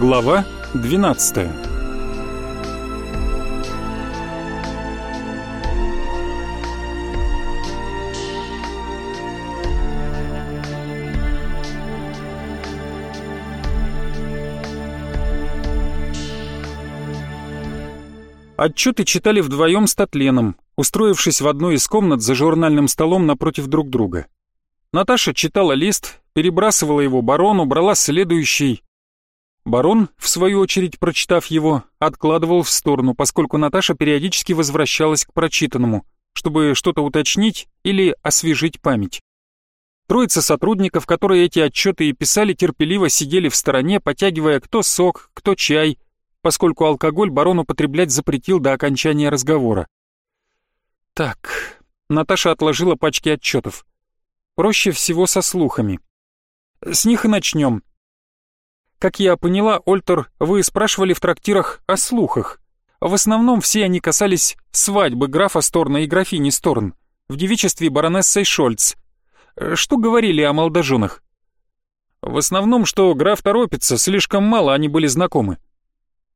Глава 12 Отчеты читали вдвоем с Татленом, устроившись в одной из комнат за журнальным столом напротив друг друга. Наташа читала лист, перебрасывала его барону, брала следующий. Барон, в свою очередь, прочитав его, откладывал в сторону, поскольку Наташа периодически возвращалась к прочитанному, чтобы что-то уточнить или освежить память. Троица сотрудников, которые эти отчеты и писали, терпеливо сидели в стороне, потягивая кто сок, кто чай — поскольку алкоголь барон употреблять запретил до окончания разговора. Так, Наташа отложила пачки отчетов. Проще всего со слухами. С них и начнем. Как я поняла, Ольтер, вы спрашивали в трактирах о слухах. В основном все они касались свадьбы графа Сторна и графини Сторн в девичестве баронессой Шольц. Что говорили о молодоженах? В основном, что граф торопится, слишком мало они были знакомы.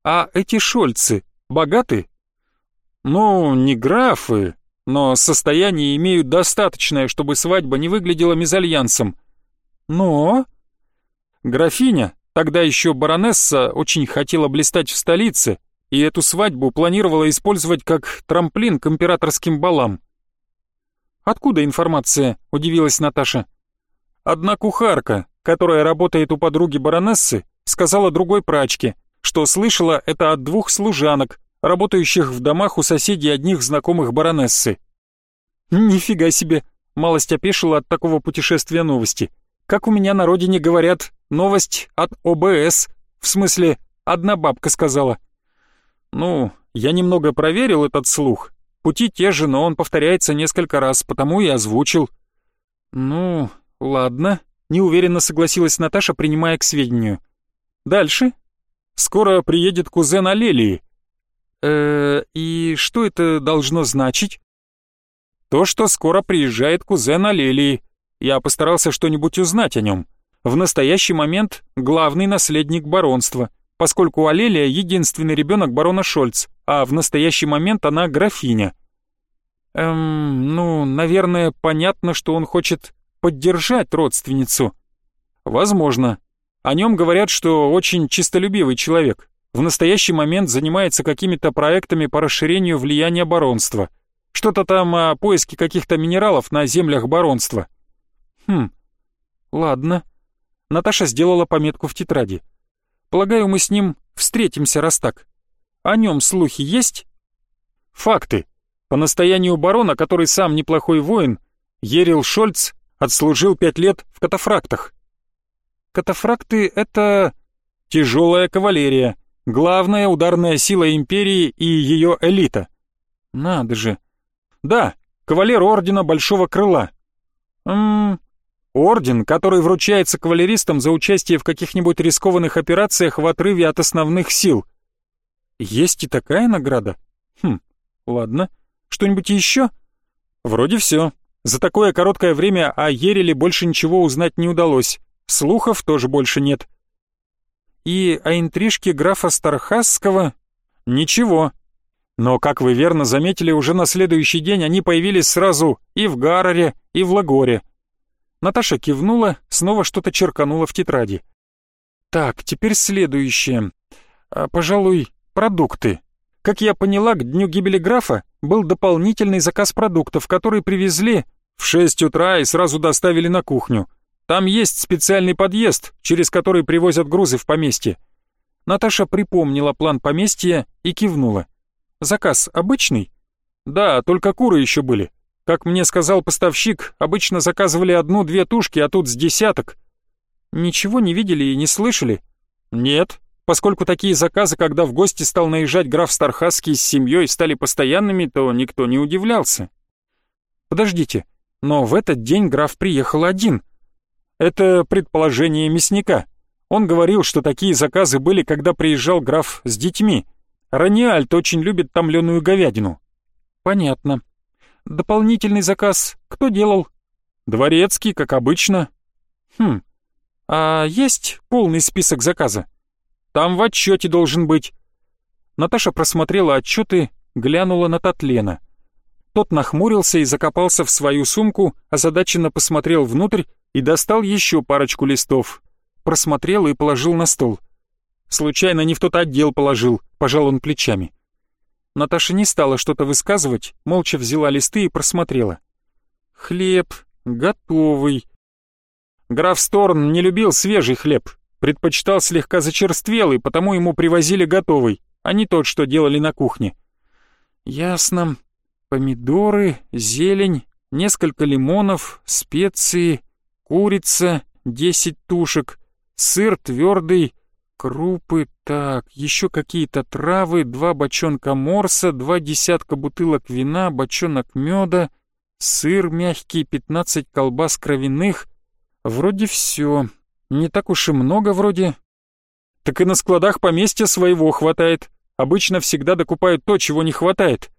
А эти шольцы богаты? Ну, не графы, но состояние имеют достаточное, чтобы свадьба не выглядела мезальянсом. Но... Графиня, тогда еще баронесса, очень хотела блистать в столице, и эту свадьбу планировала использовать как трамплин к императорским балам. «Откуда информация?» — удивилась Наташа. «Одна кухарка, которая работает у подруги баронессы, сказала другой прачке, что слышала это от двух служанок, работающих в домах у соседей одних знакомых баронессы. «Нифига себе!» — малость опешила от такого путешествия новости. «Как у меня на родине говорят, новость от ОБС, в смысле, одна бабка сказала». «Ну, я немного проверил этот слух. Пути те же, но он повторяется несколько раз, потому и озвучил». «Ну, ладно», — неуверенно согласилась Наташа, принимая к сведению. «Дальше?» Скоро приедет кузен Алелии. Э, и что это должно значить? То, что скоро приезжает кузен Алелии. Я постарался что-нибудь узнать о нем. В настоящий момент главный наследник баронства, поскольку Алелия единственный ребенок барона Шольц, а в настоящий момент она графиня. Эм, ну, наверное, понятно, что он хочет поддержать родственницу. Возможно, о нем говорят, что очень чистолюбивый человек. В настоящий момент занимается какими-то проектами по расширению влияния баронства. Что-то там о поиске каких-то минералов на землях баронства. Хм, ладно. Наташа сделала пометку в тетради. Полагаю, мы с ним встретимся, раз так. О нем слухи есть? Факты. По настоянию барона, который сам неплохой воин, Ерил Шольц отслужил пять лет в катафрактах. Катафракты — это тяжелая кавалерия, главная ударная сила империи и ее элита. Надо же. Да, кавалер ордена Большого Крыла. Ммм, орден, который вручается кавалеристам за участие в каких-нибудь рискованных операциях в отрыве от основных сил. Есть и такая награда? Хм, ладно. Что-нибудь еще? Вроде все. За такое короткое время о Ереле больше ничего узнать не удалось. Слухов тоже больше нет. И о интрижке графа Стархасского ничего. Но, как вы верно заметили, уже на следующий день они появились сразу и в Гараре, и в Лагоре. Наташа кивнула, снова что-то черканула в тетради. Так, теперь следующее. А, пожалуй, продукты. Как я поняла, к дню гибели графа был дополнительный заказ продуктов, которые привезли в шесть утра и сразу доставили на кухню. Там есть специальный подъезд, через который привозят грузы в поместье. Наташа припомнила план поместья и кивнула. Заказ обычный? Да, только куры еще были. Как мне сказал поставщик, обычно заказывали одну-две тушки, а тут с десяток. Ничего не видели и не слышали? Нет, поскольку такие заказы, когда в гости стал наезжать граф Стархасский с семьей, стали постоянными, то никто не удивлялся. Подождите, но в этот день граф приехал один — это предположение мясника. Он говорил, что такие заказы были, когда приезжал граф с детьми. Раниальт очень любит томленую говядину. Понятно. Дополнительный заказ кто делал? Дворецкий, как обычно. Хм. А есть полный список заказа? Там в отчете должен быть». Наташа просмотрела отчеты, глянула на Татлена. Тот нахмурился и закопался в свою сумку, озадаченно посмотрел внутрь и достал еще парочку листов. Просмотрел и положил на стол. Случайно не в тот отдел положил, пожал он плечами. Наташа не стала что-то высказывать, молча взяла листы и просмотрела. Хлеб, готовый. Граф Сторн не любил свежий хлеб, предпочитал слегка зачерствелый, потому ему привозили готовый, а не тот, что делали на кухне. Ясно. Помидоры, зелень, несколько лимонов, специи, курица, десять тушек, сыр твердый, крупы, так, еще какие-то травы, два бочонка морса, два десятка бутылок вина, бочонок меда, сыр мягкий, пятнадцать колбас кровяных. Вроде все. Не так уж и много вроде. Так и на складах поместья своего хватает. Обычно всегда докупают то, чего не хватает.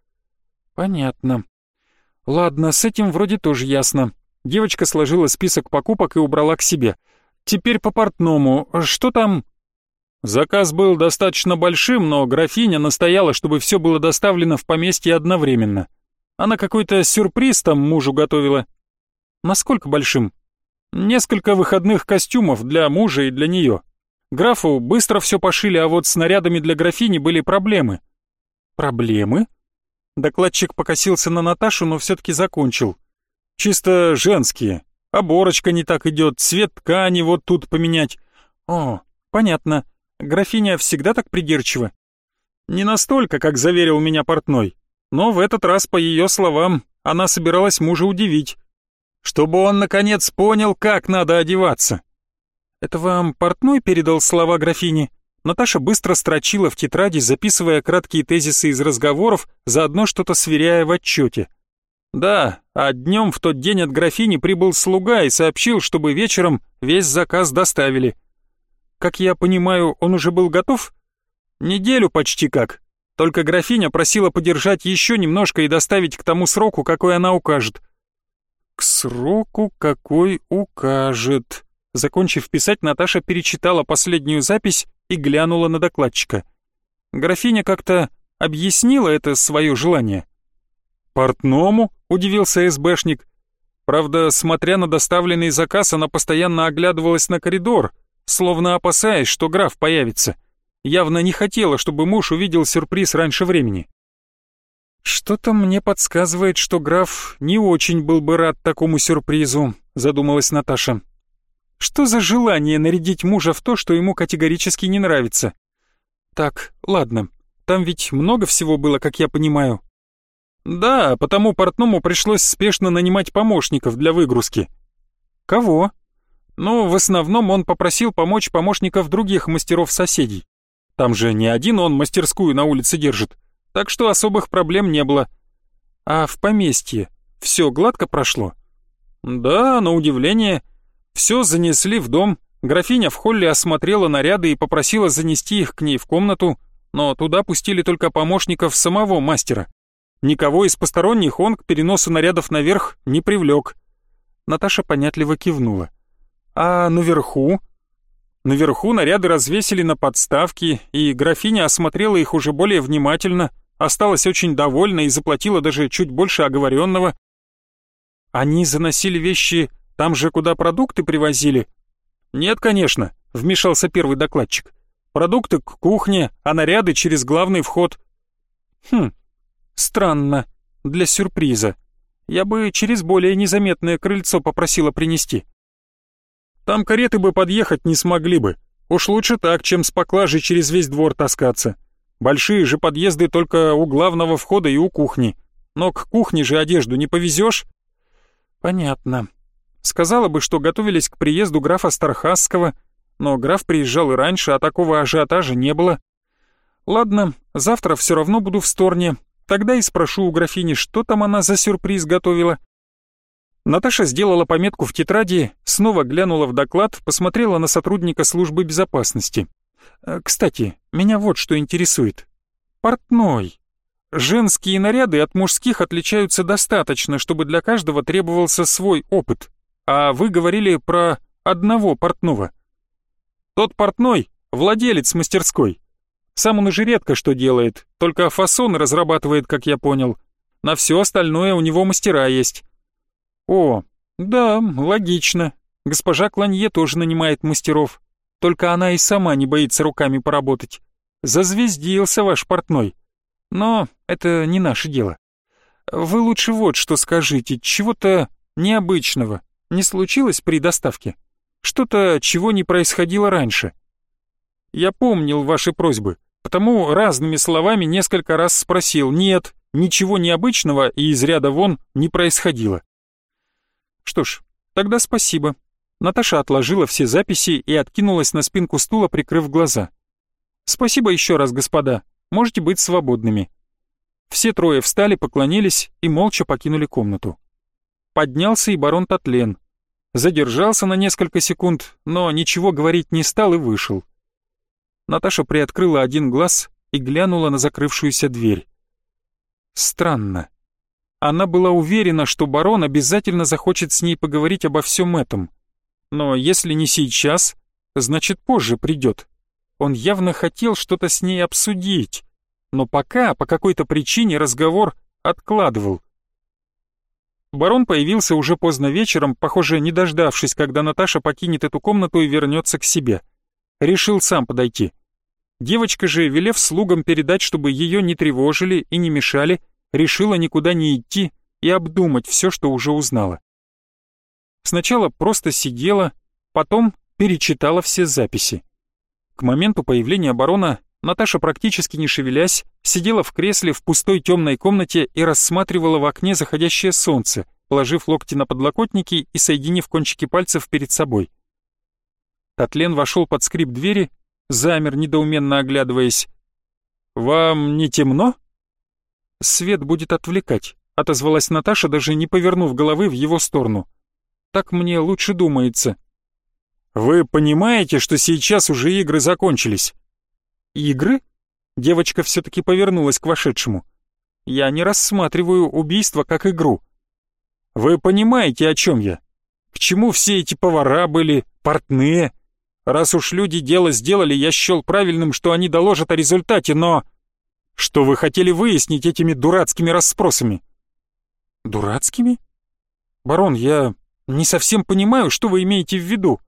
Понятно. Ладно, с этим вроде тоже ясно. Девочка сложила список покупок и убрала к себе. Теперь по портному. Что там? Заказ был достаточно большим, но графиня настояла, чтобы все было доставлено в поместье одновременно. Она какой-то сюрприз там мужу готовила. Насколько большим? Несколько выходных костюмов для мужа и для нее. Графу быстро все пошили, а вот с нарядами для графини были проблемы. Проблемы? Докладчик покосился на Наташу, но все-таки закончил. Чисто женские. Оборочка не так идет, цвет ткани вот тут поменять. О, понятно. Графиня всегда так придирчива? Не настолько, как заверил меня портной, но в этот раз, по ее словам, она собиралась мужа удивить, чтобы он, наконец, понял, как надо одеваться. Это вам портной передал слова графини? Наташа быстро строчила в тетради, записывая краткие тезисы из разговоров, заодно что-то сверяя в отчете. Да, а днем в тот день от графини прибыл слуга и сообщил, чтобы вечером весь заказ доставили. Как я понимаю, он уже был готов? Неделю почти как. Только графиня просила подержать еще немножко и доставить к тому сроку, какой она укажет. К сроку, какой укажет. Закончив писать, Наташа перечитала последнюю запись и глянула на докладчика. Графиня как-то объяснила это свое желание. «Портному?» — удивился СБшник. Правда, смотря на доставленный заказ, она постоянно оглядывалась на коридор — словно опасаясь, что граф появится. Явно не хотела, чтобы муж увидел сюрприз раньше времени. «Что-то мне подсказывает, что граф не очень был бы рад такому сюрпризу», задумалась Наташа. «Что за желание нарядить мужа в то, что ему категорически не нравится?» «Так, ладно, там ведь много всего было, как я понимаю». «Да, потому портному пришлось спешно нанимать помощников для выгрузки». «Кого?» Но в основном он попросил помочь помощников других мастеров-соседей. Там же не один он мастерскую на улице держит, так что особых проблем не было. А в поместье все гладко прошло? Да, на удивление. Все занесли в дом, графиня в холле осмотрела наряды и попросила занести их к ней в комнату, но туда пустили только помощников самого мастера. Никого из посторонних он к переносу нарядов наверх не привлек. Наташа понятливо кивнула. А наверху? Наверху наряды развесили на подставке, и графиня осмотрела их уже более внимательно, осталась очень довольна и заплатила даже чуть больше оговоренного. Они заносили вещи там же, куда продукты привозили? Нет, конечно, вмешался первый докладчик. Продукты к кухне, а наряды через главный вход. Хм, странно, для сюрприза. Я бы через более незаметное крыльцо попросила принести. Там кареты бы подъехать не смогли бы. Уж лучше так, чем с поклажей через весь двор таскаться. Большие же подъезды только у главного входа и у кухни. Но к кухне же одежду не повезешь. Понятно. Сказала бы, что готовились к приезду графа Стархасского, но граф приезжал и раньше, а такого ажиотажа не было. Ладно, завтра все равно буду в Сторне. Тогда и спрошу у графини, что там она за сюрприз готовила. Наташа сделала пометку в тетради, снова глянула в доклад, посмотрела на сотрудника службы безопасности. «Э, «Кстати, меня вот что интересует. Портной. Женские наряды от мужских отличаются достаточно, чтобы для каждого требовался свой опыт. А вы говорили про одного портного. Тот портной владелец мастерской. Сам он уже редко что делает, только фасоны разрабатывает, как я понял. На все остальное у него мастера есть. О, да, логично. Госпожа Кланье тоже нанимает мастеров. Только она и сама не боится руками поработать. Зазвездился ваш портной. Но это не наше дело. Вы лучше вот что скажите, чего-то необычного не случилось при доставке? Что-то, чего не происходило раньше? Я помнил ваши просьбы, потому разными словами несколько раз спросил «нет», ничего необычного и из ряда вон не происходило. Что ж, тогда спасибо. Наташа отложила все записи и откинулась на спинку стула, прикрыв глаза. Спасибо еще раз, господа. Можете быть свободными. Все трое встали, поклонились и молча покинули комнату. Поднялся и барон Татлен. Задержался на несколько секунд, но ничего говорить не стал и вышел. Наташа приоткрыла один глаз и глянула на закрывшуюся дверь. Странно. Она была уверена, что барон обязательно захочет с ней поговорить обо всем этом. Но если не сейчас, значит позже придет. Он явно хотел что-то с ней обсудить, но пока по какой-то причине разговор откладывал. Барон появился уже поздно вечером, похоже, не дождавшись, когда Наташа покинет эту комнату и вернется к себе. Решил сам подойти. Девочка же, велев слугам передать, чтобы ее не тревожили и не мешали, решила никуда не идти и обдумать все, что уже узнала. Сначала просто сидела, потом перечитала все записи. К моменту появления барона Наташа, практически не шевелясь, сидела в кресле в пустой темной комнате и рассматривала в окне заходящее солнце, положив локти на подлокотники и соединив кончики пальцев перед собой. Татлен вошел под скрип двери, замер, недоуменно оглядываясь. «Вам не темно?» «Свет будет отвлекать», — отозвалась Наташа, даже не повернув головы в его сторону. «Так мне лучше думается». «Вы понимаете, что сейчас уже игры закончились?» «Игры?» Девочка все-таки повернулась к вошедшему. «Я не рассматриваю убийство как игру». «Вы понимаете, о чем я? К чему все эти повара были, портные? Раз уж люди дело сделали, я счел правильным, что они доложат о результате, но...» «Что вы хотели выяснить этими дурацкими расспросами?» «Дурацкими?» «Барон, я не совсем понимаю, что вы имеете в виду.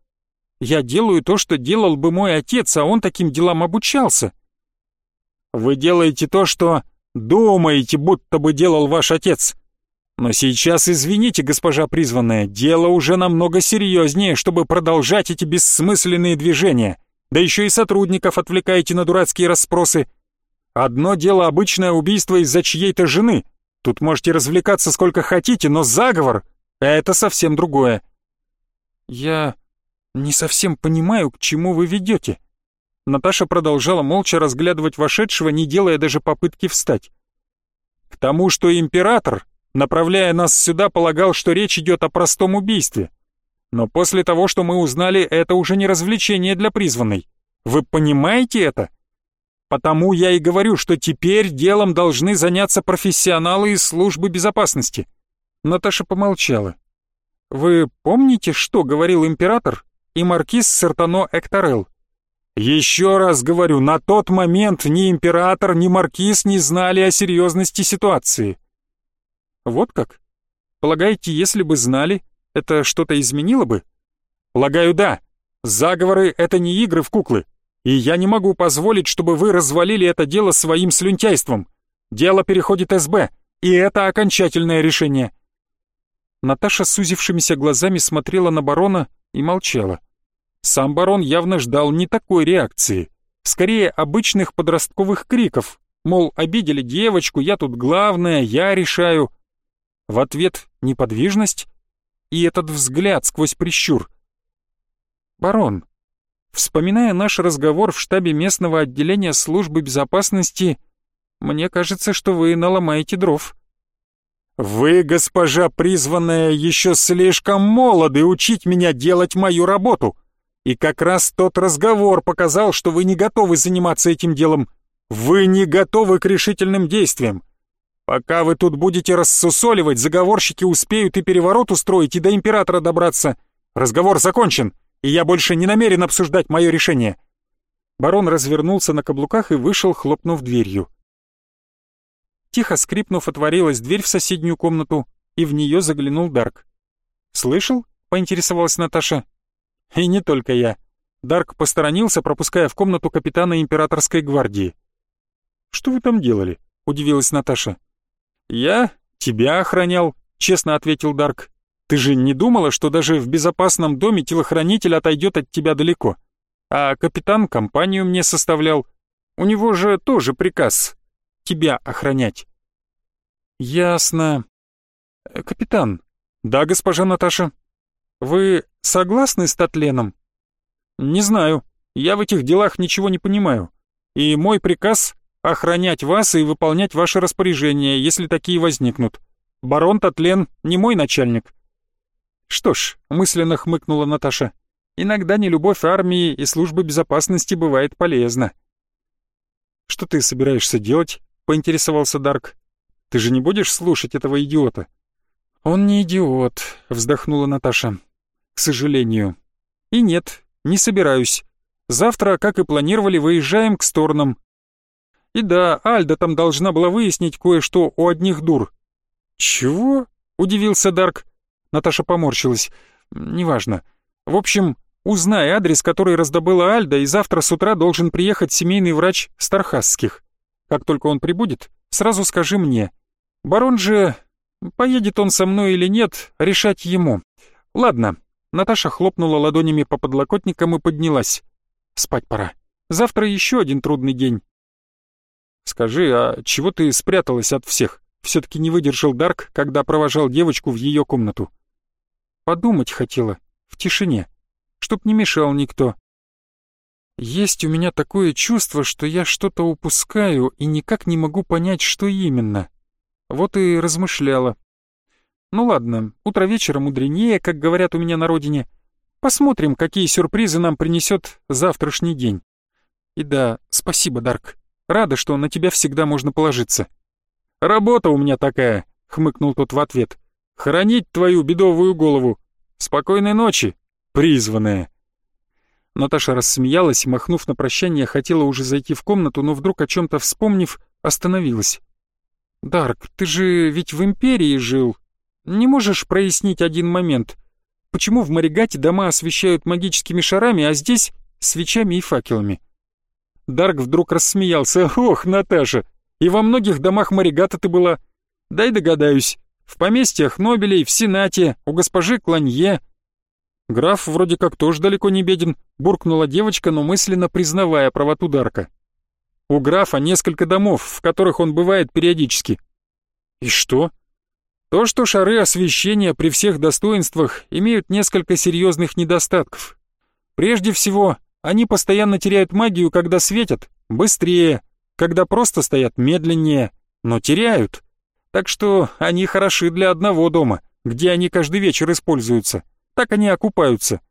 Я делаю то, что делал бы мой отец, а он таким делам обучался. Вы делаете то, что думаете, будто бы делал ваш отец. Но сейчас, извините, госпожа призванная, дело уже намного серьезнее, чтобы продолжать эти бессмысленные движения. Да еще и сотрудников отвлекаете на дурацкие расспросы. Одно дело обычное убийство из-за чьей-то жены. Тут можете развлекаться сколько хотите, но заговор — это совсем другое. Я «Не совсем понимаю, к чему вы ведете». Наташа продолжала молча разглядывать вошедшего, не делая даже попытки встать. «К тому, что император, направляя нас сюда, полагал, что речь идет о простом убийстве. Но после того, что мы узнали, это уже не развлечение для призванной. Вы понимаете это? Потому я и говорю, что теперь делом должны заняться профессионалы из службы безопасности». Наташа помолчала. «Вы помните, что говорил император и маркиз Сертано Экторел. Еще раз говорю, на тот момент ни император, ни маркиз не знали о серьезности ситуации. Вот как? Полагаете, если бы знали, это что-то изменило бы? Полагаю, да. Заговоры — это не игры в куклы. И я не могу позволить, чтобы вы развалили это дело своим слюнтяйством. Дело переходит СБ, и это окончательное решение. Наташа с сузившимися глазами смотрела на барона и молчала. Сам барон явно ждал не такой реакции, скорее обычных подростковых криков, мол, обидели девочку, я тут главная, я решаю. В ответ неподвижность и этот взгляд сквозь прищур. «Барон, вспоминая наш разговор в штабе местного отделения службы безопасности, мне кажется, что вы наломаете дров». «Вы, госпожа призванная, еще слишком молоды учить меня делать мою работу», и как раз тот разговор показал, что вы не готовы заниматься этим делом. Вы не готовы к решительным действиям. Пока вы тут будете рассусоливать, заговорщики успеют и переворот устроить, и до императора добраться. Разговор закончен, и я больше не намерен обсуждать мое решение. Барон развернулся на каблуках и вышел, хлопнув дверью. Тихо скрипнув, отворилась дверь в соседнюю комнату, и в нее заглянул Дарк. «Слышал?» — поинтересовалась Наташа. «И не только я». Дарк посторонился, пропуская в комнату капитана императорской гвардии. «Что вы там делали?» — удивилась Наташа. «Я тебя охранял», — честно ответил Дарк. «Ты же не думала, что даже в безопасном доме телохранитель отойдет от тебя далеко? А капитан компанию мне составлял. У него же тоже приказ — тебя охранять». «Ясно. Капитан». «Да, госпожа Наташа». «Вы согласны с Татленом?» «Не знаю. Я в этих делах ничего не понимаю. И мой приказ — охранять вас и выполнять ваши распоряжения, если такие возникнут. Барон Татлен не мой начальник». «Что ж», — мысленно хмыкнула Наташа, «иногда нелюбовь армии и службы безопасности бывает полезна». «Что ты собираешься делать?» — поинтересовался Дарк. «Ты же не будешь слушать этого идиота?» «Он не идиот», — вздохнула Наташа. «К сожалению. И нет, не собираюсь. Завтра, как и планировали, выезжаем к Сторнам. И да, Альда там должна была выяснить кое-что у одних дур. Чего? Удивился Дарк. Наташа поморщилась. Неважно. В общем, узнай адрес, который раздобыла Альда, и завтра с утра должен приехать семейный врач Стархасских. Как только он прибудет, сразу скажи мне. Барон же... Поедет он со мной или нет, решать ему. Ладно, Наташа хлопнула ладонями по подлокотникам и поднялась. «Спать пора. Завтра еще один трудный день». «Скажи, а чего ты спряталась от всех?» Все-таки не выдержал Дарк, когда провожал девочку в ее комнату. «Подумать хотела. В тишине. Чтоб не мешал никто. Есть у меня такое чувство, что я что-то упускаю и никак не могу понять, что именно. Вот и размышляла. Ну ладно, утро вечера мудренее, как говорят у меня на родине. Посмотрим, какие сюрпризы нам принесет завтрашний день. И да, спасибо, Дарк. Рада, что на тебя всегда можно положиться. Работа у меня такая, хмыкнул тот в ответ. Хранить твою бедовую голову. Спокойной ночи, призванная. Наташа рассмеялась махнув на прощание, хотела уже зайти в комнату, но вдруг о чем-то вспомнив, остановилась. «Дарк, ты же ведь в Империи жил, не можешь прояснить один момент? Почему в Маригате дома освещают магическими шарами, а здесь свечами и факелами? Дарк вдруг рассмеялся. «Ох, Наташа, и во многих домах Маригата ты была. Дай догадаюсь, в поместьях Нобелей, в Сенате, у госпожи Кланье». Граф вроде как тоже далеко не беден, буркнула девочка, но мысленно признавая правоту Дарка. У графа несколько домов, в которых он бывает периодически. «И что?» То, что шары освещения при всех достоинствах имеют несколько серьезных недостатков. Прежде всего, они постоянно теряют магию, когда светят, быстрее, когда просто стоят медленнее, но теряют. Так что они хороши для одного дома, где они каждый вечер используются. Так они окупаются.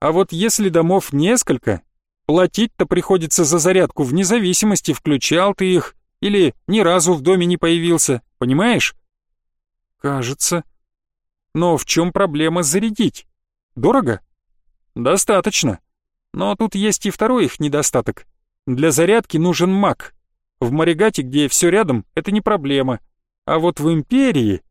А вот если домов несколько, платить-то приходится за зарядку вне зависимости, включал ты их или ни разу в доме не появился, понимаешь? Кажется. Но в чем проблема зарядить? Дорого? Достаточно. Но тут есть и второй их недостаток. Для зарядки нужен маг. В Маригате, где все рядом, это не проблема. А вот в Империи...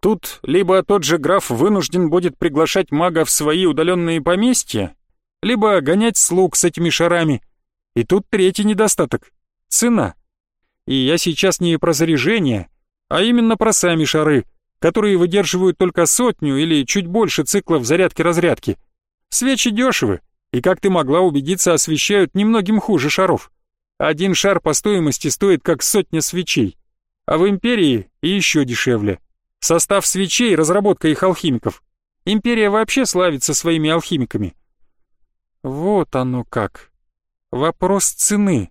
Тут либо тот же граф вынужден будет приглашать мага в свои удаленные поместья, либо гонять слуг с этими шарами. И тут третий недостаток — цена. И я сейчас не про заряжение, а именно про сами шары — которые выдерживают только сотню или чуть больше циклов зарядки-разрядки. Свечи дешевы, и, как ты могла убедиться, освещают немногим хуже шаров. Один шар по стоимости стоит как сотня свечей, а в Империи и еще дешевле. Состав свечей — разработка их алхимиков. Империя вообще славится своими алхимиками. Вот оно как. Вопрос цены.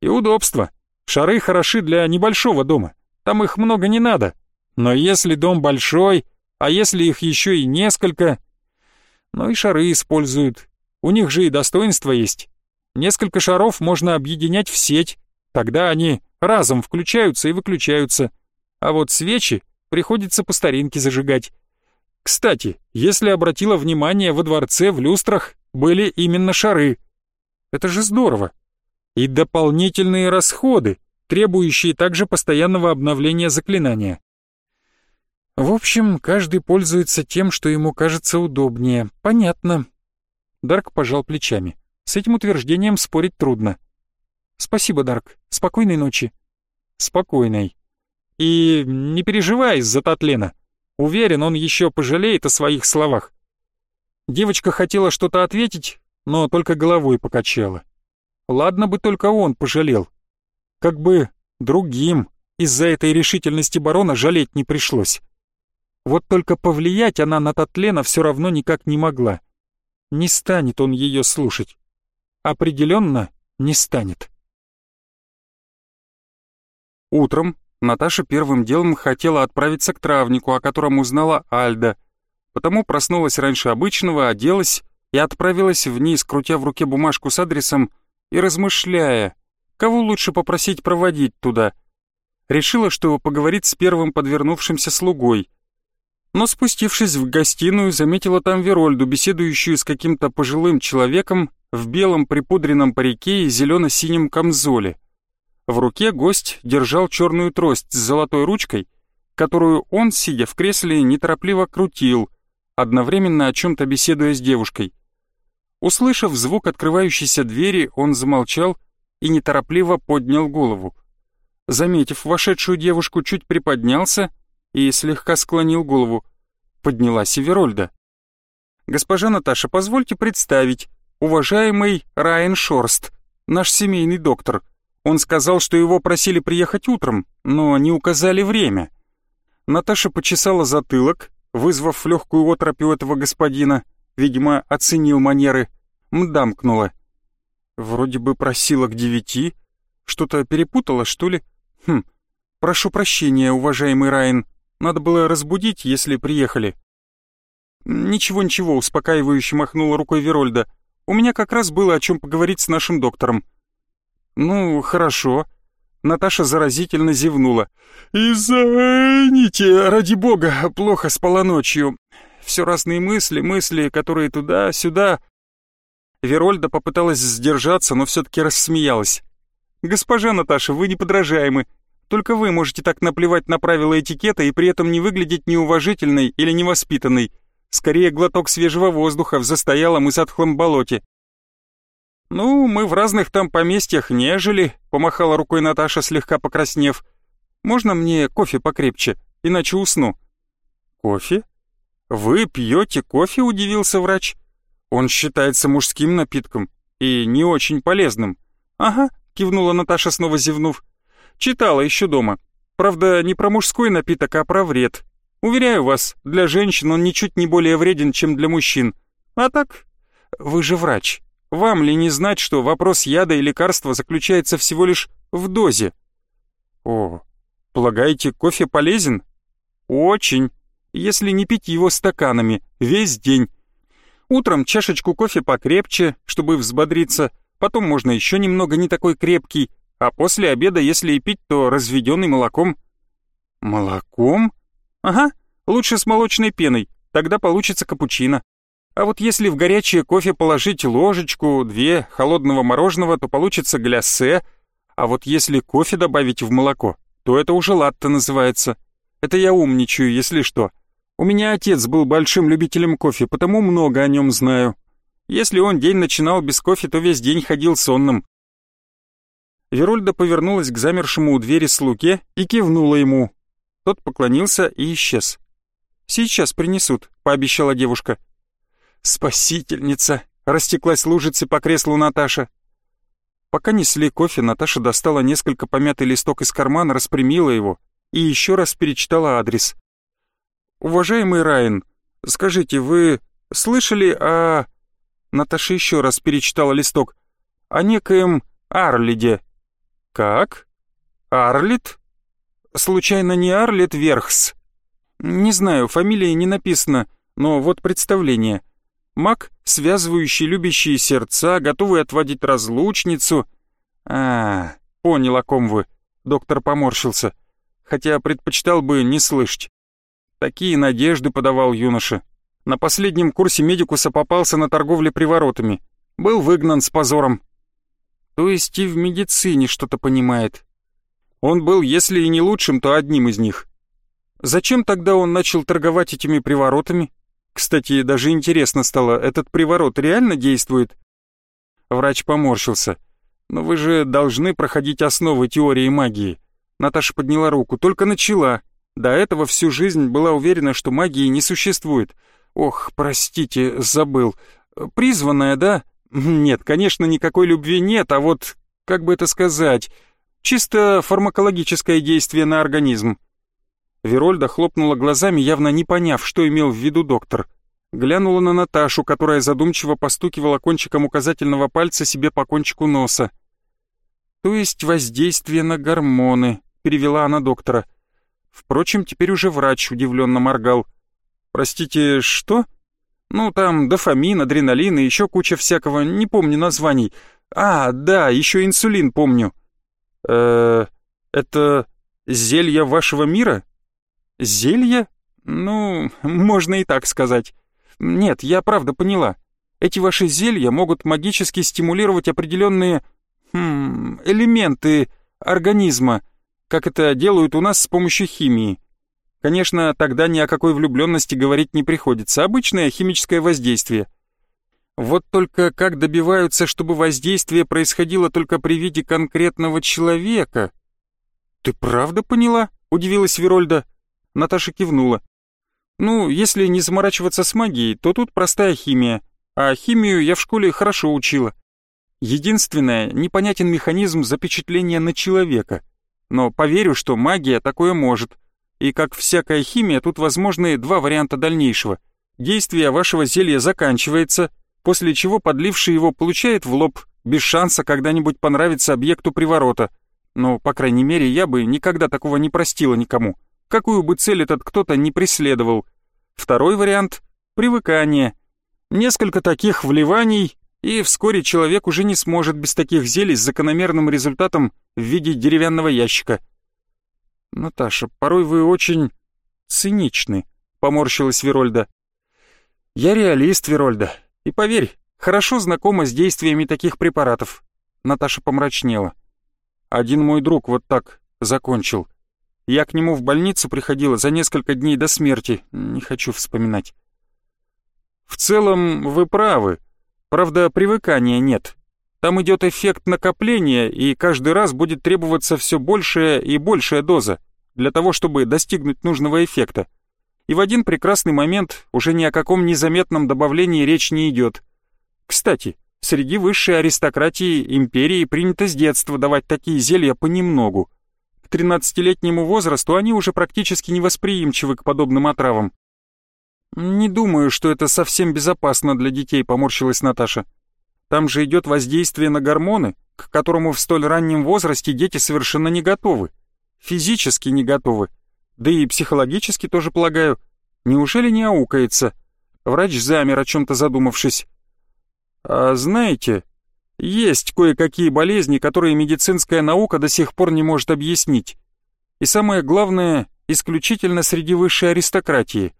И удобства. Шары хороши для небольшого дома. Там их много не надо. Но если дом большой, а если их еще и несколько... Ну и шары используют. У них же и достоинства есть. Несколько шаров можно объединять в сеть. Тогда они разом включаются и выключаются. А вот свечи приходится по старинке зажигать. Кстати, если обратила внимание, во дворце в люстрах были именно шары. Это же здорово. И дополнительные расходы, требующие также постоянного обновления заклинания. В общем, каждый пользуется тем, что ему кажется удобнее. Понятно. Дарк пожал плечами. С этим утверждением спорить трудно. Спасибо, Дарк. Спокойной ночи. Спокойной. И не переживай из-за Татлена. Уверен, он еще пожалеет о своих словах. Девочка хотела что-то ответить, но только головой покачала. Ладно бы только он пожалел. Как бы другим из-за этой решительности барона жалеть не пришлось. Вот только повлиять она на Татлена все равно никак не могла. Не станет он ее слушать. Определенно не станет. Утром Наташа первым делом хотела отправиться к травнику, о котором узнала Альда, потому проснулась раньше обычного, оделась и отправилась вниз, крутя в руке бумажку с адресом и размышляя, кого лучше попросить проводить туда. Решила, что поговорит с первым подвернувшимся слугой. Но спустившись в гостиную, заметила там Верольду, беседующую с каким-то пожилым человеком в белом припудренном парике и зелено-синем камзоле. В руке гость держал черную трость с золотой ручкой, которую он, сидя в кресле, неторопливо крутил, одновременно о чем-то беседуя с девушкой. Услышав звук открывающейся двери, он замолчал и неторопливо поднял голову. Заметив вошедшую девушку, чуть приподнялся и слегка склонил голову. Поднялась и Верольда. «Госпожа Наташа, позвольте представить, уважаемый Райан Шорст, наш семейный доктор», он сказал, что его просили приехать утром, но не указали время. Наташа почесала затылок, вызвав легкую отропь у этого господина, видимо, оценил манеры, мдамкнула. Вроде бы просила к девяти, что-то перепутала, что ли? Хм, прошу прощения, уважаемый Райан, надо было разбудить, если приехали. Ничего-ничего, успокаивающе махнула рукой Верольда. У меня как раз было о чем поговорить с нашим доктором. «Ну, хорошо». Наташа заразительно зевнула. «Извините, ради бога, плохо спала ночью. Все разные мысли, мысли, которые туда-сюда...» Верольда попыталась сдержаться, но все-таки рассмеялась. «Госпожа Наташа, вы неподражаемы. Только вы можете так наплевать на правила этикета и при этом не выглядеть неуважительной или невоспитанной. Скорее, глоток свежего воздуха в застоялом и затхлом болоте. «Ну, мы в разных там поместьях не жили», — помахала рукой Наташа, слегка покраснев. «Можно мне кофе покрепче, иначе усну?» «Кофе? Вы пьете кофе?» — удивился врач. «Он считается мужским напитком и не очень полезным». «Ага», — кивнула Наташа, снова зевнув. «Читала еще дома. Правда, не про мужской напиток, а про вред. Уверяю вас, для женщин он ничуть не более вреден, чем для мужчин. А так, вы же врач, вам ли не знать, что вопрос яда и лекарства заключается всего лишь в дозе? О, полагаете, кофе полезен? Очень, если не пить его стаканами весь день. Утром чашечку кофе покрепче, чтобы взбодриться, потом можно еще немного не такой крепкий, а после обеда, если и пить, то разведенный молоком. Молоком? Ага, лучше с молочной пеной, тогда получится капучино. А вот если в горячее кофе положить ложечку, две холодного мороженого, то получится гляссе, а вот если кофе добавить в молоко, то это уже латте называется. Это я умничаю, если что. У меня отец был большим любителем кофе, потому много о нем знаю. Если он день начинал без кофе, то весь день ходил сонным. Верольда повернулась к замершему у двери слуге и кивнула ему. Тот поклонился и исчез. «Сейчас принесут», — пообещала девушка. «Спасительница!» — растеклась лужицей по креслу Наташа. Пока несли кофе, Наташа достала несколько помятый листок из кармана, распрямила его и еще раз перечитала адрес. «Уважаемый Райан, скажите, вы слышали о...» Наташа еще раз перечитала листок. «О некоем Арлиде». «Как? Арлит? Случайно не Арлит Верхс?» «Не знаю, фамилия не написана, но вот представление. Маг, связывающий любящие сердца, готовый отводить разлучницу. А, понял, о ком вы. Доктор поморщился. Хотя предпочитал бы не слышать. Такие надежды подавал юноша. На последнем курсе медикуса попался на торговле приворотами. Был выгнан с позором. То есть и в медицине что-то понимает. Он был, если и не лучшим, то одним из них. Зачем тогда он начал торговать этими приворотами? Кстати, даже интересно стало, этот приворот реально действует? Врач поморщился. Но вы же должны проходить основы теории магии. Наташа подняла руку, только начала. До этого всю жизнь была уверена, что магии не существует. Ох, простите, забыл. Призванная, да? Нет, конечно, никакой любви нет, а вот, как бы это сказать, чисто фармакологическое действие на организм. Верольда хлопнула глазами, явно не поняв, что имел в виду доктор. Глянула на Наташу, которая задумчиво постукивала кончиком указательного пальца себе по кончику носа. «То есть воздействие на гормоны», — перевела она доктора. Впрочем, теперь уже врач удивленно моргал. «Простите, что?» «Ну, там дофамин, адреналин и еще куча всякого, не помню названий. А, да, еще инсулин помню». «Э-э, это зелье вашего мира?» «Зелье? Ну, можно и так сказать. Нет, я правда поняла. Эти ваши зелья могут магически стимулировать определенные хм, элементы организма, как это делают у нас с помощью химии. Конечно, тогда ни о какой влюбленности говорить не приходится. Обычное химическое воздействие. Вот только как добиваются, чтобы воздействие происходило только при виде конкретного человека? «Ты правда поняла?» — удивилась Верольда. Наташа кивнула. «Ну, если не заморачиваться с магией, то тут простая химия. А химию я в школе хорошо учила. Единственное, непонятен механизм запечатления на человека. Но поверю, что магия такое может. И как всякая химия, тут возможны два варианта дальнейшего. Действие вашего зелья заканчивается, после чего подливший его получает в лоб, без шанса когда-нибудь понравиться объекту приворота. Но, по крайней мере, я бы никогда такого не простила никому какую бы цель этот кто-то не преследовал. Второй вариант — привыкание. Несколько таких вливаний, и вскоре человек уже не сможет без таких зелий с закономерным результатом в виде деревянного ящика. «Наташа, порой вы очень циничны», — поморщилась Верольда. «Я реалист, Верольда, и поверь, хорошо знакома с действиями таких препаратов». Наташа помрачнела. «Один мой друг вот так закончил. Я к нему в больницу приходила за несколько дней до смерти. Не хочу вспоминать. В целом, вы правы. Правда, привыкания нет. Там идет эффект накопления, и каждый раз будет требоваться все большая и большая доза для того, чтобы достигнуть нужного эффекта. И в один прекрасный момент уже ни о каком незаметном добавлении речь не идет. Кстати, среди высшей аристократии империи принято с детства давать такие зелья понемногу. 13-летнему возрасту они уже практически невосприимчивы к подобным отравам. «Не думаю, что это совсем безопасно для детей», — поморщилась Наташа. «Там же идет воздействие на гормоны, к которому в столь раннем возрасте дети совершенно не готовы. Физически не готовы. Да и психологически тоже, полагаю. Неужели не аукается?» Врач замер, о чем-то задумавшись. «А знаете, есть кое-какие болезни, которые медицинская наука до сих пор не может объяснить. И самое главное, исключительно среди высшей аристократии.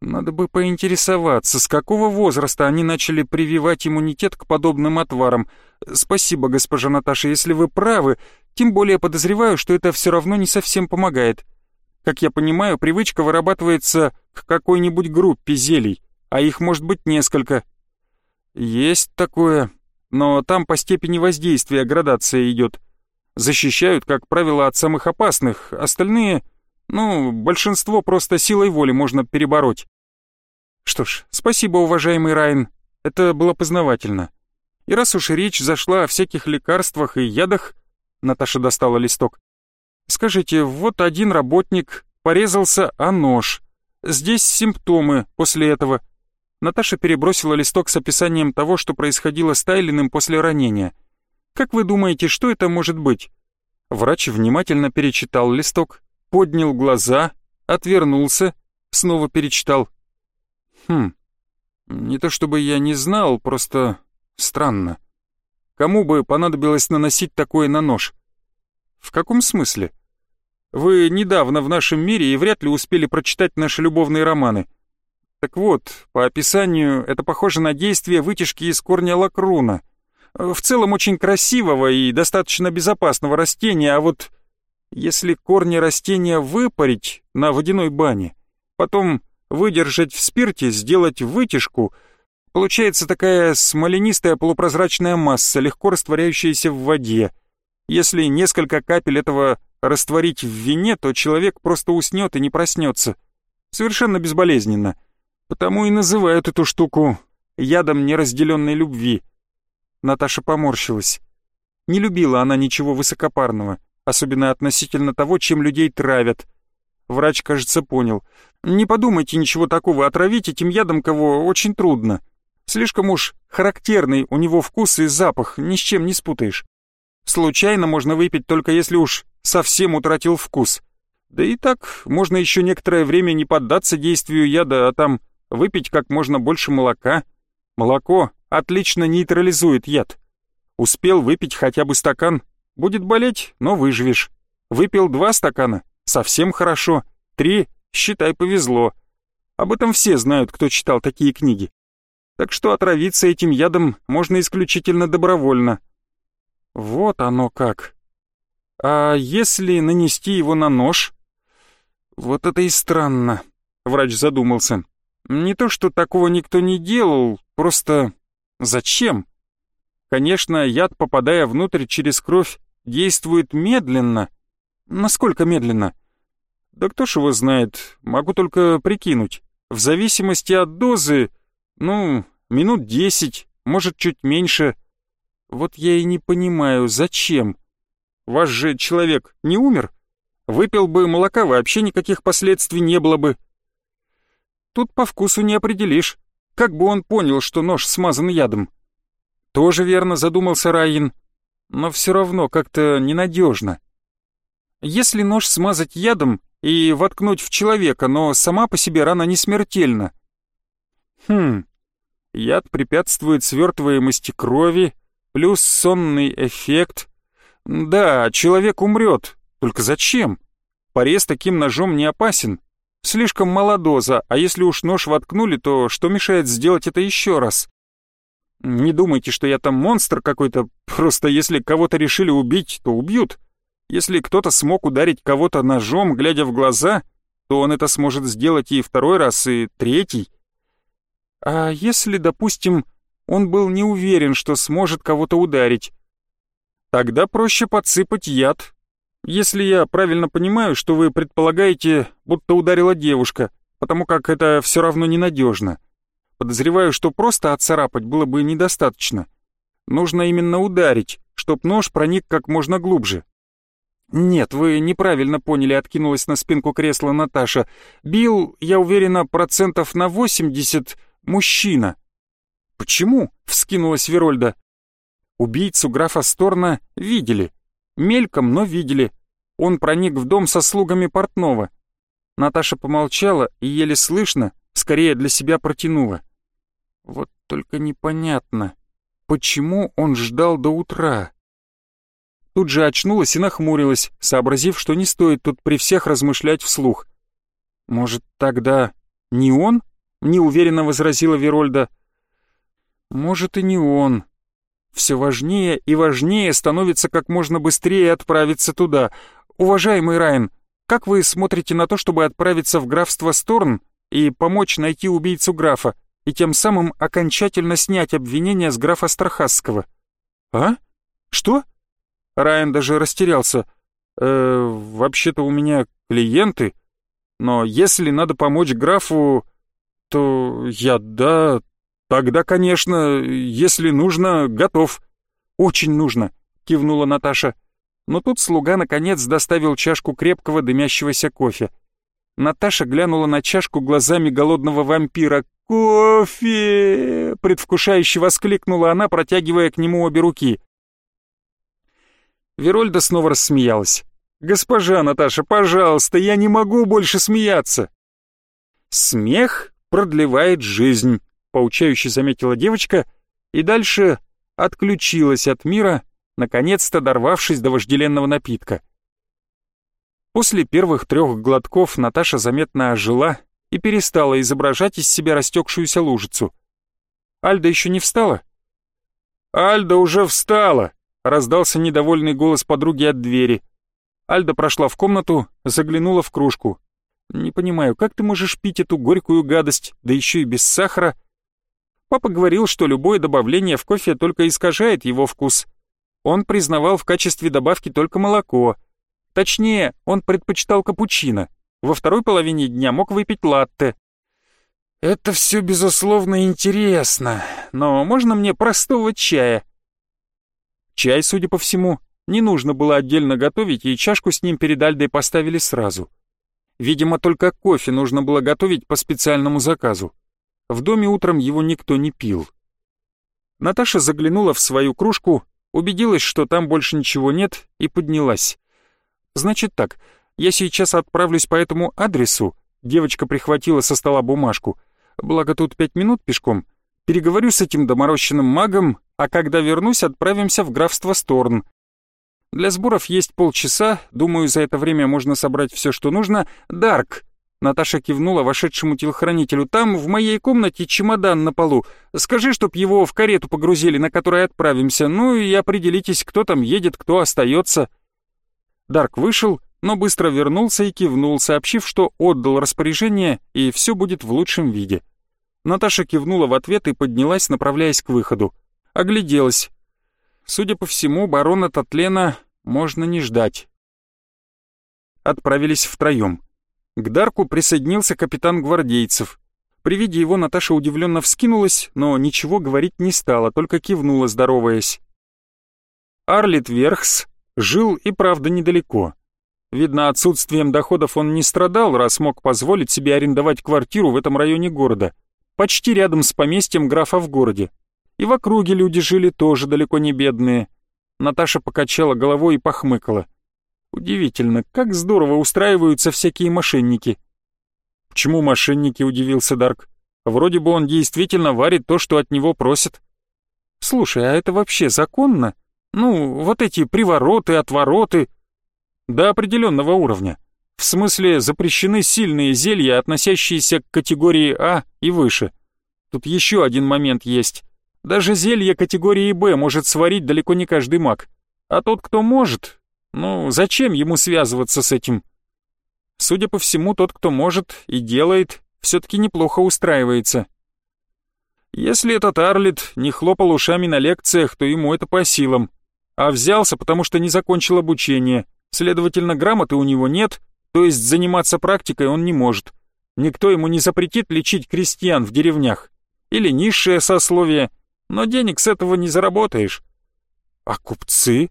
Надо бы поинтересоваться, с какого возраста они начали прививать иммунитет к подобным отварам. Спасибо, госпожа Наташа, если вы правы, тем более подозреваю, что это все равно не совсем помогает. Как я понимаю, привычка вырабатывается к какой-нибудь группе зелий, а их может быть несколько. Есть такое, но там по степени воздействия градация идет. Защищают, как правило, от самых опасных, остальные, ну, большинство просто силой воли можно перебороть. Что ж, спасибо, уважаемый Райн, это было познавательно. И раз уж речь зашла о всяких лекарствах и ядах, Наташа достала листок. Скажите, вот один работник порезался о нож. Здесь симптомы после этого. Наташа перебросила листок с описанием того, что происходило с Тайлиным после ранения. «Как вы думаете, что это может быть?» Врач внимательно перечитал листок, поднял глаза, отвернулся, снова перечитал. «Хм, не то чтобы я не знал, просто странно. Кому бы понадобилось наносить такое на нож?» «В каком смысле?» «Вы недавно в нашем мире и вряд ли успели прочитать наши любовные романы». Так вот, по описанию, это похоже на действие вытяжки из корня лакруна. в целом очень красивого и достаточно безопасного растения, а вот если корни растения выпарить на водяной бане, потом выдержать в спирте, сделать вытяжку, получается такая смоленистая полупрозрачная масса, легко растворяющаяся в воде. Если несколько капель этого растворить в вине, то человек просто уснет и не проснется. Совершенно безболезненно. Потому и называют эту штуку ядом неразделенной любви. Наташа поморщилась. Не любила она ничего высокопарного, особенно относительно того, чем людей травят. Врач, кажется, понял. Не подумайте ничего такого, отравить этим ядом кого очень трудно. Слишком уж характерный у него вкус и запах, ни с чем не спутаешь. Случайно можно выпить только если уж совсем утратил вкус. Да и так можно еще некоторое время не поддаться действию яда, а там выпить как можно больше молока. Молоко отлично нейтрализует яд. Успел выпить хотя бы стакан, будет болеть, но выживешь. Выпил два стакана, совсем хорошо. Три, считай, повезло. Об этом все знают, кто читал такие книги. Так что отравиться этим ядом можно исключительно добровольно. Вот оно как. А если нанести его на нож? Вот это и странно, врач задумался. Не то, что такого никто не делал, просто зачем? Конечно, яд, попадая внутрь через кровь, действует медленно. Насколько медленно? Да кто ж его знает, могу только прикинуть. В зависимости от дозы, ну, минут десять, может, чуть меньше. Вот я и не понимаю, зачем? Ваш же человек не умер? Выпил бы молока, вообще никаких последствий не было бы. Тут по вкусу не определишь. Как бы он понял, что нож смазан ядом? Тоже верно, задумался Раин. Но все равно как-то ненадежно. Если нож смазать ядом и воткнуть в человека, но сама по себе рана не смертельна. Хм, яд препятствует свертываемости крови, плюс сонный эффект. Да, человек умрет, только зачем? Порез таким ножом не опасен. Слишком мала доза, а если уж нож воткнули, то что мешает сделать это еще раз? Не думайте, что я там монстр какой-то, просто если кого-то решили убить, то убьют. Если кто-то смог ударить кого-то ножом, глядя в глаза, то он это сможет сделать и второй раз, и третий. А если, допустим, он был не уверен, что сможет кого-то ударить? Тогда проще подсыпать яд. Если я правильно понимаю, что вы предполагаете, будто ударила девушка, потому как это все равно ненадежно. Подозреваю, что просто отцарапать было бы недостаточно. Нужно именно ударить, чтоб нож проник как можно глубже. «Нет, вы неправильно поняли», — откинулась на спинку кресла Наташа. «Билл, я уверена, процентов на восемьдесят мужчина». «Почему?» — вскинулась Верольда. Убийцу графа Сторна видели. Мельком, но видели. Он проник в дом со слугами портного. Наташа помолчала и еле слышно, скорее для себя протянула. Вот только непонятно, почему он ждал до утра? Тут же очнулась и нахмурилась, сообразив, что не стоит тут при всех размышлять вслух. «Может, тогда не он?» — неуверенно возразила Верольда. «Может, и не он», все важнее и важнее становится как можно быстрее отправиться туда. Уважаемый Райан, как вы смотрите на то, чтобы отправиться в графство Сторн и помочь найти убийцу графа, и тем самым окончательно снять обвинения с графа Страхасского? А? Что? Райан даже растерялся. Э, вообще-то у меня клиенты, но если надо помочь графу, то я, да, «Тогда, конечно, если нужно, готов». «Очень нужно», — кивнула Наташа. Но тут слуга наконец доставил чашку крепкого дымящегося кофе. Наташа глянула на чашку глазами голодного вампира. «Кофе!» — предвкушающе воскликнула она, протягивая к нему обе руки. Верольда снова рассмеялась. «Госпожа Наташа, пожалуйста, я не могу больше смеяться!» «Смех продлевает жизнь», поучающе заметила девочка и дальше отключилась от мира, наконец-то дорвавшись до вожделенного напитка. После первых трех глотков Наташа заметно ожила и перестала изображать из себя растекшуюся лужицу. Альда еще не встала? «Альда уже встала!» — раздался недовольный голос подруги от двери. Альда прошла в комнату, заглянула в кружку. «Не понимаю, как ты можешь пить эту горькую гадость, да еще и без сахара?» Папа говорил, что любое добавление в кофе только искажает его вкус. Он признавал в качестве добавки только молоко. Точнее, он предпочитал капучино. Во второй половине дня мог выпить латте. «Это все, безусловно, интересно, но можно мне простого чая?» Чай, судя по всему, не нужно было отдельно готовить, и чашку с ним перед Альдой поставили сразу. Видимо, только кофе нужно было готовить по специальному заказу. В доме утром его никто не пил. Наташа заглянула в свою кружку, убедилась, что там больше ничего нет, и поднялась. «Значит так, я сейчас отправлюсь по этому адресу», девочка прихватила со стола бумажку — благо тут пять минут пешком. Переговорю с этим доморощенным магом, а когда вернусь, отправимся в графство Сторн. Для сборов есть полчаса, думаю, за это время можно собрать все, что нужно. Дарк!» Наташа кивнула вошедшему телохранителю. «Там, в моей комнате, чемодан на полу. Скажи, чтоб его в карету погрузили, на которой отправимся. Ну и определитесь, кто там едет, кто остается». Дарк вышел, но быстро вернулся и кивнул, сообщив, что отдал распоряжение, и все будет в лучшем виде. Наташа кивнула в ответ и поднялась, направляясь к выходу. Огляделась. Судя по всему, барона Татлена можно не ждать. Отправились втроем. К Дарку присоединился капитан гвардейцев. При виде его Наташа удивленно вскинулась, но ничего говорить не стала, только кивнула, здороваясь. Арлит Верхс жил и правда недалеко. Видно, отсутствием доходов он не страдал, раз мог позволить себе арендовать квартиру в этом районе города — почти рядом с поместьем графа в городе. И в округе люди жили тоже далеко не бедные. Наташа покачала головой и похмыкала. Удивительно, как здорово устраиваются всякие мошенники. Почему мошенники, удивился Дарк. Вроде бы он действительно варит то, что от него просят. Слушай, а это вообще законно? Ну, вот эти привороты, отвороты. До определенного уровня. В смысле, запрещены сильные зелья, относящиеся к категории А и выше. Тут еще один момент есть. Даже зелье категории Б может сварить далеко не каждый маг. А тот, кто может, ну, зачем ему связываться с этим? Судя по всему, тот, кто может и делает, все-таки неплохо устраивается. Если этот Арлит не хлопал ушами на лекциях, то ему это по силам. А взялся, потому что не закончил обучение. Следовательно, грамоты у него нет, то есть заниматься практикой он не может. Никто ему не запретит лечить крестьян в деревнях. Или низшее сословие, но денег с этого не заработаешь. А купцы?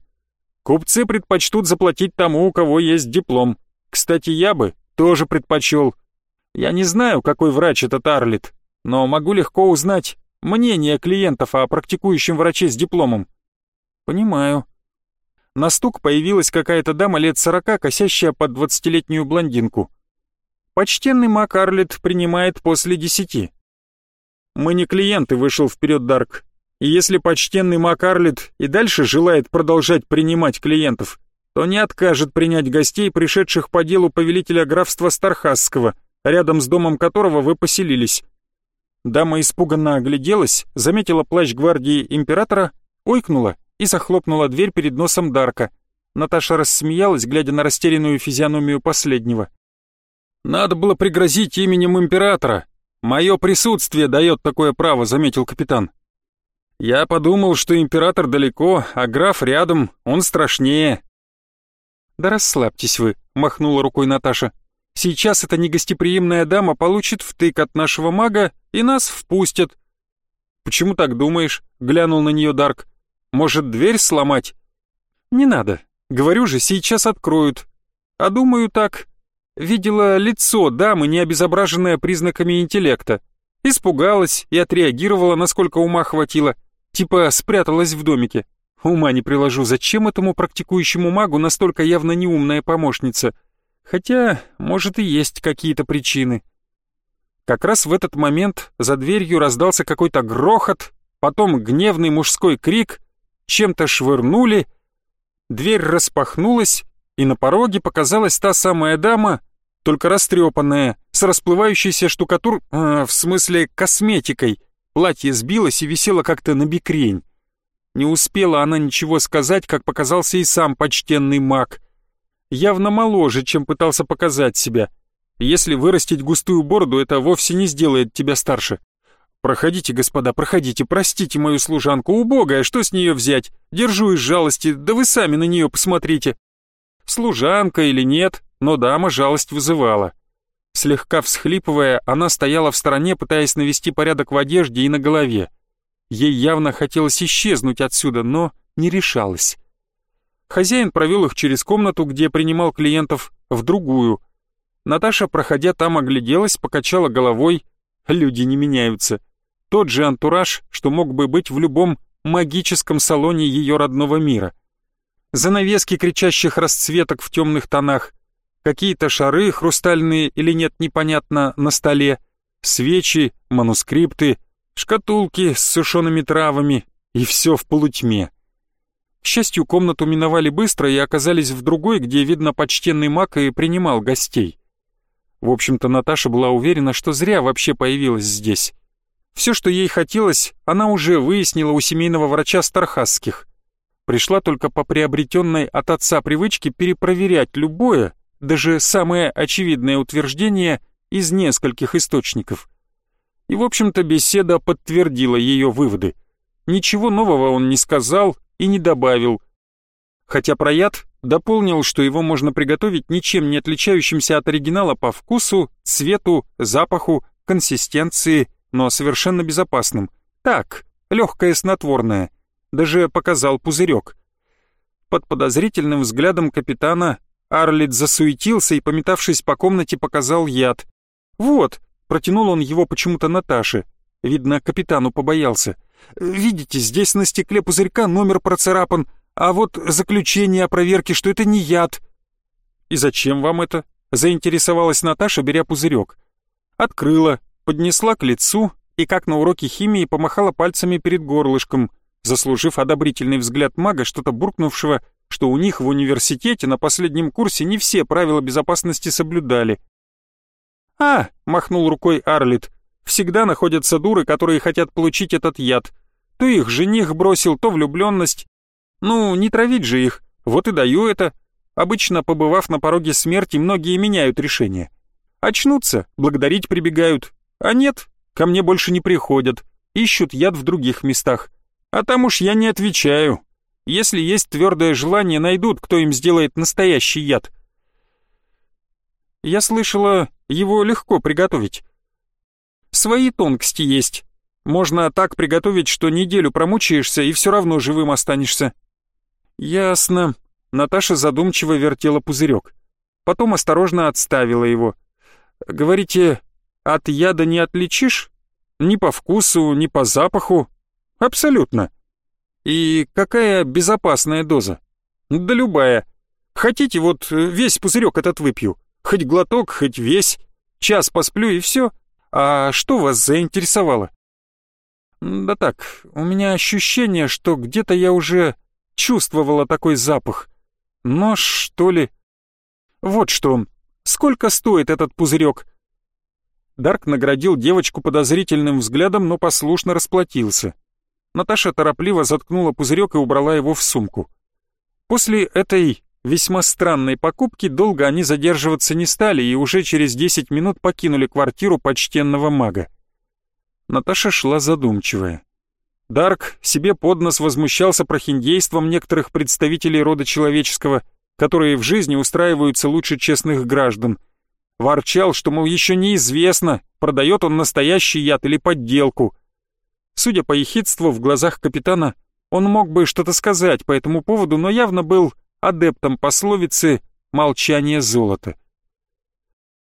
Купцы предпочтут заплатить тому, у кого есть диплом. Кстати, я бы тоже предпочел. Я не знаю, какой врач этот Арлит, но могу легко узнать мнение клиентов о практикующем враче с дипломом. Понимаю. На стук появилась какая-то дама лет сорока, косящая под двадцатилетнюю блондинку. Почтенный Мак Арлет принимает после десяти. Мы не клиенты, вышел вперед Дарк. И если почтенный Мак Арлет и дальше желает продолжать принимать клиентов, то не откажет принять гостей, пришедших по делу повелителя графства Стархасского, рядом с домом которого вы поселились. Дама испуганно огляделась, заметила плащ гвардии императора, ойкнула и захлопнула дверь перед носом Дарка. Наташа рассмеялась, глядя на растерянную физиономию последнего. «Надо было пригрозить именем императора. Мое присутствие дает такое право», — заметил капитан. «Я подумал, что император далеко, а граф рядом, он страшнее». «Да расслабьтесь вы», — махнула рукой Наташа. «Сейчас эта негостеприимная дама получит втык от нашего мага, и нас впустят». «Почему так думаешь?» — глянул на нее Дарк. Может, дверь сломать?» «Не надо. Говорю же, сейчас откроют. А думаю так. Видела лицо дамы, не обезображенное признаками интеллекта. Испугалась и отреагировала, насколько ума хватило. Типа спряталась в домике. Ума не приложу, зачем этому практикующему магу настолько явно неумная помощница? Хотя, может и есть какие-то причины. Как раз в этот момент за дверью раздался какой-то грохот, потом гневный мужской крик, чем-то швырнули, дверь распахнулась, и на пороге показалась та самая дама, только растрепанная, с расплывающейся штукатур... Э, в смысле косметикой. Платье сбилось и висело как-то на бикрень. Не успела она ничего сказать, как показался и сам почтенный маг. Явно моложе, чем пытался показать себя. Если вырастить густую бороду, это вовсе не сделает тебя старше. «Проходите, господа, проходите, простите мою служанку, убогая, что с нее взять? Держу из жалости, да вы сами на нее посмотрите». Служанка или нет, но дама жалость вызывала. Слегка всхлипывая, она стояла в стороне, пытаясь навести порядок в одежде и на голове. Ей явно хотелось исчезнуть отсюда, но не решалась. Хозяин провел их через комнату, где принимал клиентов, в другую. Наташа, проходя там, огляделась, покачала головой. Люди не меняются. Тот же антураж, что мог бы быть в любом магическом салоне ее родного мира. Занавески кричащих расцветок в темных тонах, какие-то шары хрустальные или нет непонятно на столе, свечи, манускрипты, шкатулки с сушеными травами и все в полутьме. К счастью, комнату миновали быстро и оказались в другой, где, видно, почтенный маг и принимал гостей. В общем-то, Наташа была уверена, что зря вообще появилась здесь. Все, что ей хотелось, она уже выяснила у семейного врача Стархасских. Пришла только по приобретенной от отца привычке перепроверять любое, даже самое очевидное утверждение из нескольких источников. И, в общем-то, беседа подтвердила ее выводы. Ничего нового он не сказал и не добавил. Хотя про яд дополнил, что его можно приготовить ничем не отличающимся от оригинала по вкусу, цвету, запаху, консистенции – но совершенно безопасным. Так, легкое снотворное. Даже показал пузырек. Под подозрительным взглядом капитана Арлит засуетился и, пометавшись по комнате, показал яд. «Вот», — протянул он его почему-то Наташе. Видно, капитану побоялся. «Видите, здесь на стекле пузырька номер процарапан, а вот заключение о проверке, что это не яд». «И зачем вам это?» — заинтересовалась Наташа, беря пузырек. Открыла, поднесла к лицу и, как на уроке химии, помахала пальцами перед горлышком, заслужив одобрительный взгляд мага, что-то буркнувшего, что у них в университете на последнем курсе не все правила безопасности соблюдали. «А!» — махнул рукой Арлит. «Всегда находятся дуры, которые хотят получить этот яд. То их жених бросил, то влюбленность. Ну, не травить же их, вот и даю это. Обычно, побывав на пороге смерти, многие меняют решение. Очнутся, благодарить прибегают, а нет, ко мне больше не приходят, ищут яд в других местах. А там уж я не отвечаю. Если есть твердое желание, найдут, кто им сделает настоящий яд. Я слышала, его легко приготовить. Свои тонкости есть. Можно так приготовить, что неделю промучаешься и все равно живым останешься. Ясно. Наташа задумчиво вертела пузырек. Потом осторожно отставила его. Говорите, от яда не отличишь? Ни по вкусу, ни по запаху. Абсолютно. И какая безопасная доза? Да любая. Хотите, вот весь пузырек этот выпью. Хоть глоток, хоть весь. Час посплю и все. А что вас заинтересовало? Да так, у меня ощущение, что где-то я уже чувствовала такой запах. Нож, что ли? Вот что. Сколько стоит этот пузырек? Дарк наградил девочку подозрительным взглядом, но послушно расплатился. Наташа торопливо заткнула пузырек и убрала его в сумку. После этой весьма странной покупки долго они задерживаться не стали и уже через 10 минут покинули квартиру почтенного мага. Наташа шла задумчивая. Дарк себе под нос возмущался прохиндейством некоторых представителей рода человеческого, которые в жизни устраиваются лучше честных граждан — Ворчал, что, мол, еще неизвестно, продает он настоящий яд или подделку. Судя по ехидству в глазах капитана, он мог бы что-то сказать по этому поводу, но явно был адептом пословицы «молчание золота».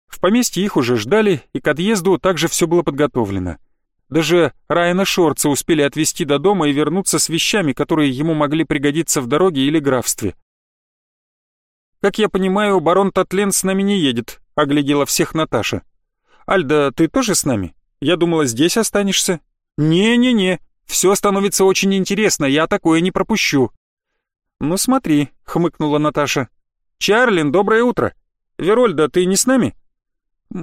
В поместье их уже ждали, и к отъезду также все было подготовлено. Даже Райана Шорца успели отвезти до дома и вернуться с вещами, которые ему могли пригодиться в дороге или графстве. «Как я понимаю, барон Татлен с нами не едет», — оглядела всех Наташа. «Альда, ты тоже с нами? Я думала, здесь останешься». «Не-не-не, все становится очень интересно, я такое не пропущу». «Ну смотри», — хмыкнула Наташа. «Чарлин, доброе утро. Верольда, ты не с нами?»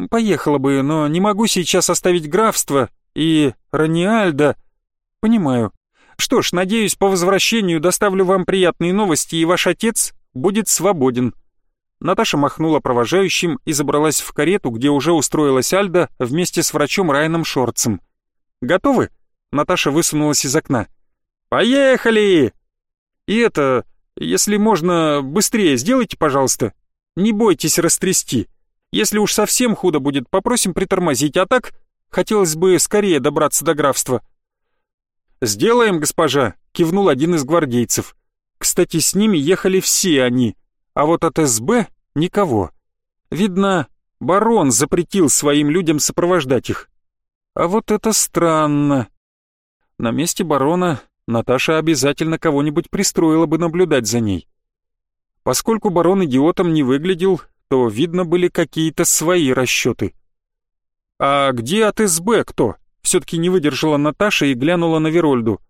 «Поехала бы, но не могу сейчас оставить графство и Раниальда...» «Понимаю. Что ж, надеюсь, по возвращению доставлю вам приятные новости, и ваш отец будет свободен». Наташа махнула провожающим и забралась в карету, где уже устроилась Альда вместе с врачом Райаном Шорцем. «Готовы?» Наташа высунулась из окна. «Поехали!» «И это, если можно, быстрее сделайте, пожалуйста. Не бойтесь растрясти. Если уж совсем худо будет, попросим притормозить, а так хотелось бы скорее добраться до графства». «Сделаем, госпожа», — кивнул один из гвардейцев. Кстати, с ними ехали все они, а вот от СБ никого. Видно, барон запретил своим людям сопровождать их. А вот это странно. На месте барона Наташа обязательно кого-нибудь пристроила бы наблюдать за ней. Поскольку барон идиотом не выглядел, то видно были какие-то свои расчеты. «А где от СБ кто?» Все-таки не выдержала Наташа и глянула на Верольду.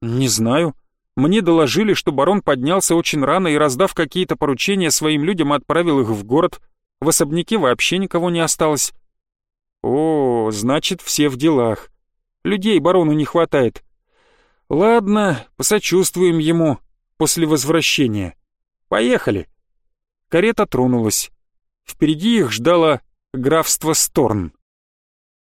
«Не знаю. Мне доложили, что барон поднялся очень рано и, раздав какие-то поручения своим людям, отправил их в город. В особняке вообще никого не осталось. О, значит, все в делах. Людей барону не хватает. Ладно, посочувствуем ему после возвращения. Поехали. Карета тронулась. Впереди их ждало графство Сторн.